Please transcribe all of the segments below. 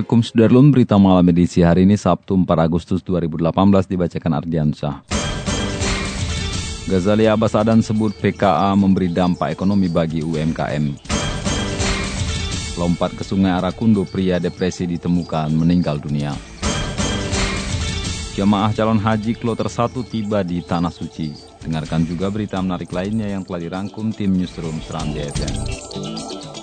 Assalamualaikum Sudarlun, berita malam edisi hari ini Sabtu 4 Agustus 2018 dibacakan Ardiansyah. Ghazali Abbas Adan sebut PKA memberi dampak ekonomi bagi UMKM. Lompat ke sungai Arakundo, pria depresi ditemukan meninggal dunia. Jamaah calon haji kloter 1 tiba di Tanah Suci. Dengarkan juga berita menarik lainnya yang telah dirangkum tim Newsroom Seram JFM.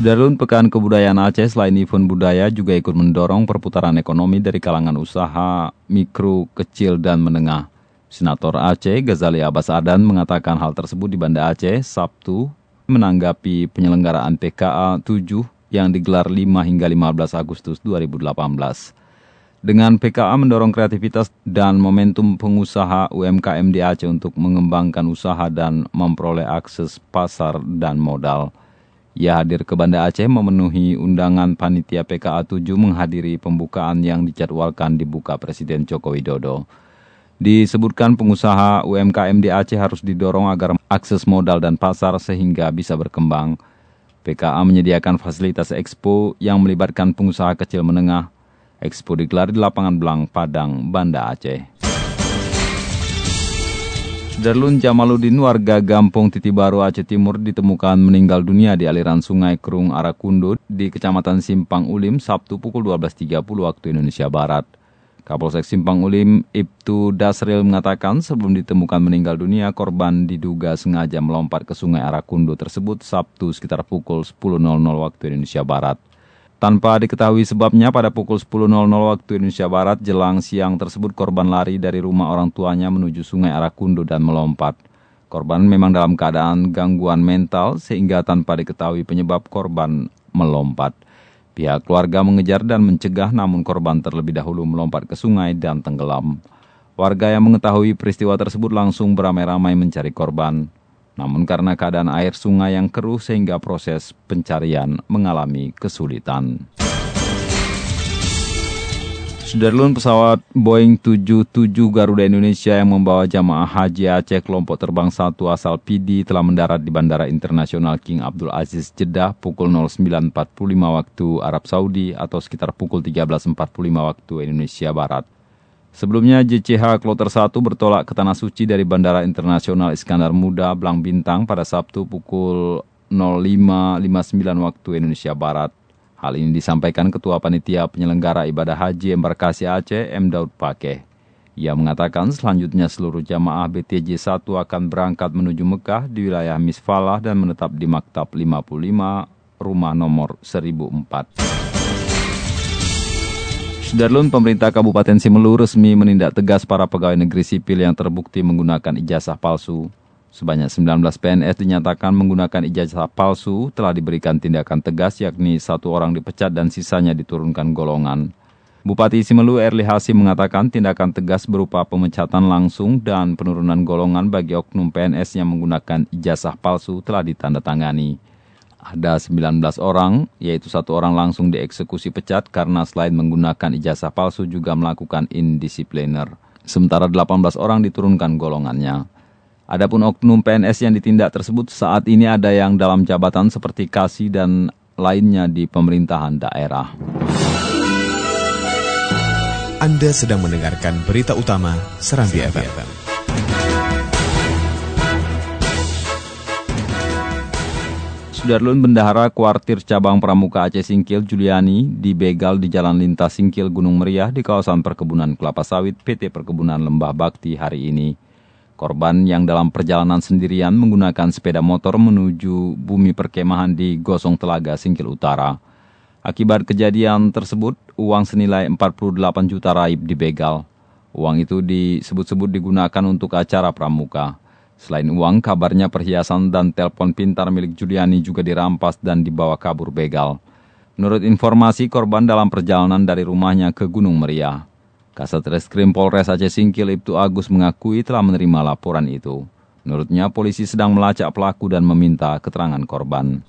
Sudarlun Pekan Kebudayaan Aceh selain event budaya juga ikut mendorong perputaran ekonomi dari kalangan usaha mikro, kecil, dan menengah. Senator Aceh Ghazali Abbas Adan mengatakan hal tersebut di Banda Aceh Sabtu menanggapi penyelenggaraan PKA 7 yang digelar 5 hingga 15 Agustus 2018. Dengan PKA mendorong kreativitas dan momentum pengusaha UMKM di Aceh untuk mengembangkan usaha dan memperoleh akses pasar dan modal. Ia hadir ke Banda Aceh memenuhi undangan panitia PKA 7 menghadiri pembukaan yang dijadwalkan dibuka Presiden Joko Widodo. Disebutkan pengusaha UMKM di Aceh harus didorong agar akses modal dan pasar sehingga bisa berkembang. PKA menyediakan fasilitas expo yang melibatkan pengusaha kecil menengah. Expo digelar di lapangan Belang, Padang, Banda Aceh. Darlun Jamaluddin warga Gampung Titi Baru Aceh Timur ditemukan meninggal dunia di aliran sungai Kerung Arakundo di Kecamatan Simpang Ulim Sabtu pukul 12.30 waktu Indonesia Barat. Kapolsek Simpang Ulim Ibtu Dasril mengatakan sebelum ditemukan meninggal dunia korban diduga sengaja melompat ke sungai Arakundo tersebut Sabtu sekitar pukul 10.00 waktu Indonesia Barat. Tanpa diketahui sebabnya pada pukul 10.00 waktu Indonesia Barat jelang siang tersebut korban lari dari rumah orang tuanya menuju sungai Arakundo dan melompat. Korban memang dalam keadaan gangguan mental sehingga tanpa diketahui penyebab korban melompat. Pihak keluarga mengejar dan mencegah namun korban terlebih dahulu melompat ke sungai dan tenggelam. Warga yang mengetahui peristiwa tersebut langsung beramai-ramai mencari korban. Namun karena keadaan air sungai yang keruh sehingga proses pencarian mengalami kesulitan. Sudarlun pesawat Boeing 77 Garuda Indonesia yang membawa jamaah haji Aceh kelompok terbang 1 asal PD telah mendarat di Bandara Internasional King Abdul Aziz Jeddah pukul 09.45 waktu Arab Saudi atau sekitar pukul 13.45 waktu Indonesia Barat. Sebelumnya JCH Kloter 1 bertolak ke Tanah Suci dari Bandara Internasional Iskandar Muda Blang Bintang pada Sabtu pukul 05.59 waktu Indonesia Barat. Hal ini disampaikan Ketua Panitia Penyelenggara Ibadah Haji Embarkasi Aceh M. Daud Pakeh. Ia mengatakan selanjutnya seluruh jamaah BTJ 1 akan berangkat menuju Mekah di wilayah Misfalah dan menetap di Maktab 55 rumah nomor 1004. Sudarlun, pemerintah Kabupaten Simelu resmi menindak tegas para pegawai negeri sipil yang terbukti menggunakan ijazah palsu. Sebanyak 19 PNS dinyatakan menggunakan ijazah palsu telah diberikan tindakan tegas yakni satu orang dipecat dan sisanya diturunkan golongan. Bupati Simelu Erli Hasim mengatakan tindakan tegas berupa pemecatan langsung dan penurunan golongan bagi oknum PNS yang menggunakan ijazah palsu telah ditandatangani. Ada 19 orang, yaitu satu orang langsung dieksekusi pecat karena selain menggunakan ijazah palsu juga melakukan indisipliner. Sementara 18 orang diturunkan golongannya. Adapun oknum PNS yang ditindak tersebut saat ini ada yang dalam jabatan seperti kasih dan lainnya di pemerintahan daerah. Anda sedang mendengarkan berita utama Serambi FM. Sudarlun Bendahara Kuartir Cabang Pramuka Aceh Singkil Juliani dibegal di Jalan Lintas Singkil Gunung Meriah di kawasan perkebunan kelapa sawit PT Perkebunan Lembah Bakti hari ini. Korban yang dalam perjalanan sendirian menggunakan sepeda motor menuju bumi perkemahan di Gosong Telaga Singkil Utara. Akibat kejadian tersebut, uang senilai 48 juta raib dibegal. Uang itu disebut-sebut digunakan untuk acara pramuka. Selain uang, kabarnya perhiasan dan telepon pintar milik Juliani juga dirampas dan dibawa kabur begal. Menurut informasi, korban dalam perjalanan dari rumahnya ke Gunung Meriah. Kasat Reskrim Polres Aceh Singkil Ibtu Agus mengakui telah menerima laporan itu. Menurutnya, polisi sedang melacak pelaku dan meminta keterangan korban.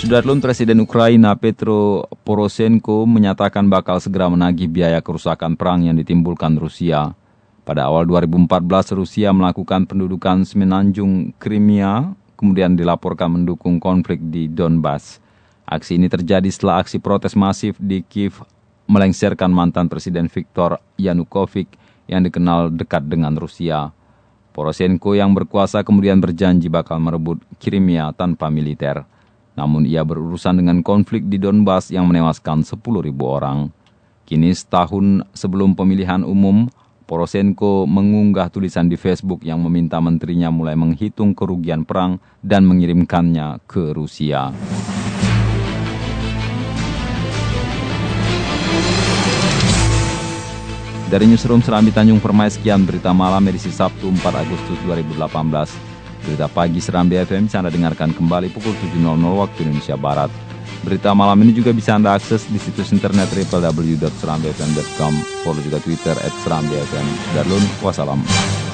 Sudarlun Presiden Ukraina Petro Poroshenko menyatakan bakal segera menagih biaya kerusakan perang yang ditimbulkan Rusia. Pada awal 2014, Rusia melakukan pendudukan semenanjung Crimea, kemudian dilaporkan mendukung konflik di Donbas. Aksi ini terjadi setelah aksi protes masif di Kiev melengsarkan mantan Presiden Viktor Yanukovych yang dikenal dekat dengan Rusia. Poroshenko yang berkuasa kemudian berjanji bakal merebut Crimea tanpa militer. Namun ia berurusan dengan konflik di Donbas yang menewaskan 10.000 orang. Kini setahun sebelum pemilihan umum, Poroshenko mengunggah tulisan di Facebook yang meminta menterinya mulai menghitung kerugian perang dan mengirimkannya ke Rusia. Dari Newsroom Serambi Tanjung Permai, sekian berita malam edisi Sabtu 4 Agustus 2018. Berita pagi Serambi FM bisa Anda dengarkan kembali pukul 7.00 waktu Indonesia Barat. Berita malam ini juga bisa Anda akses di situs internet www.serambifm.com. Follow juga Twitter at Serambi FM. Darulun, wassalam.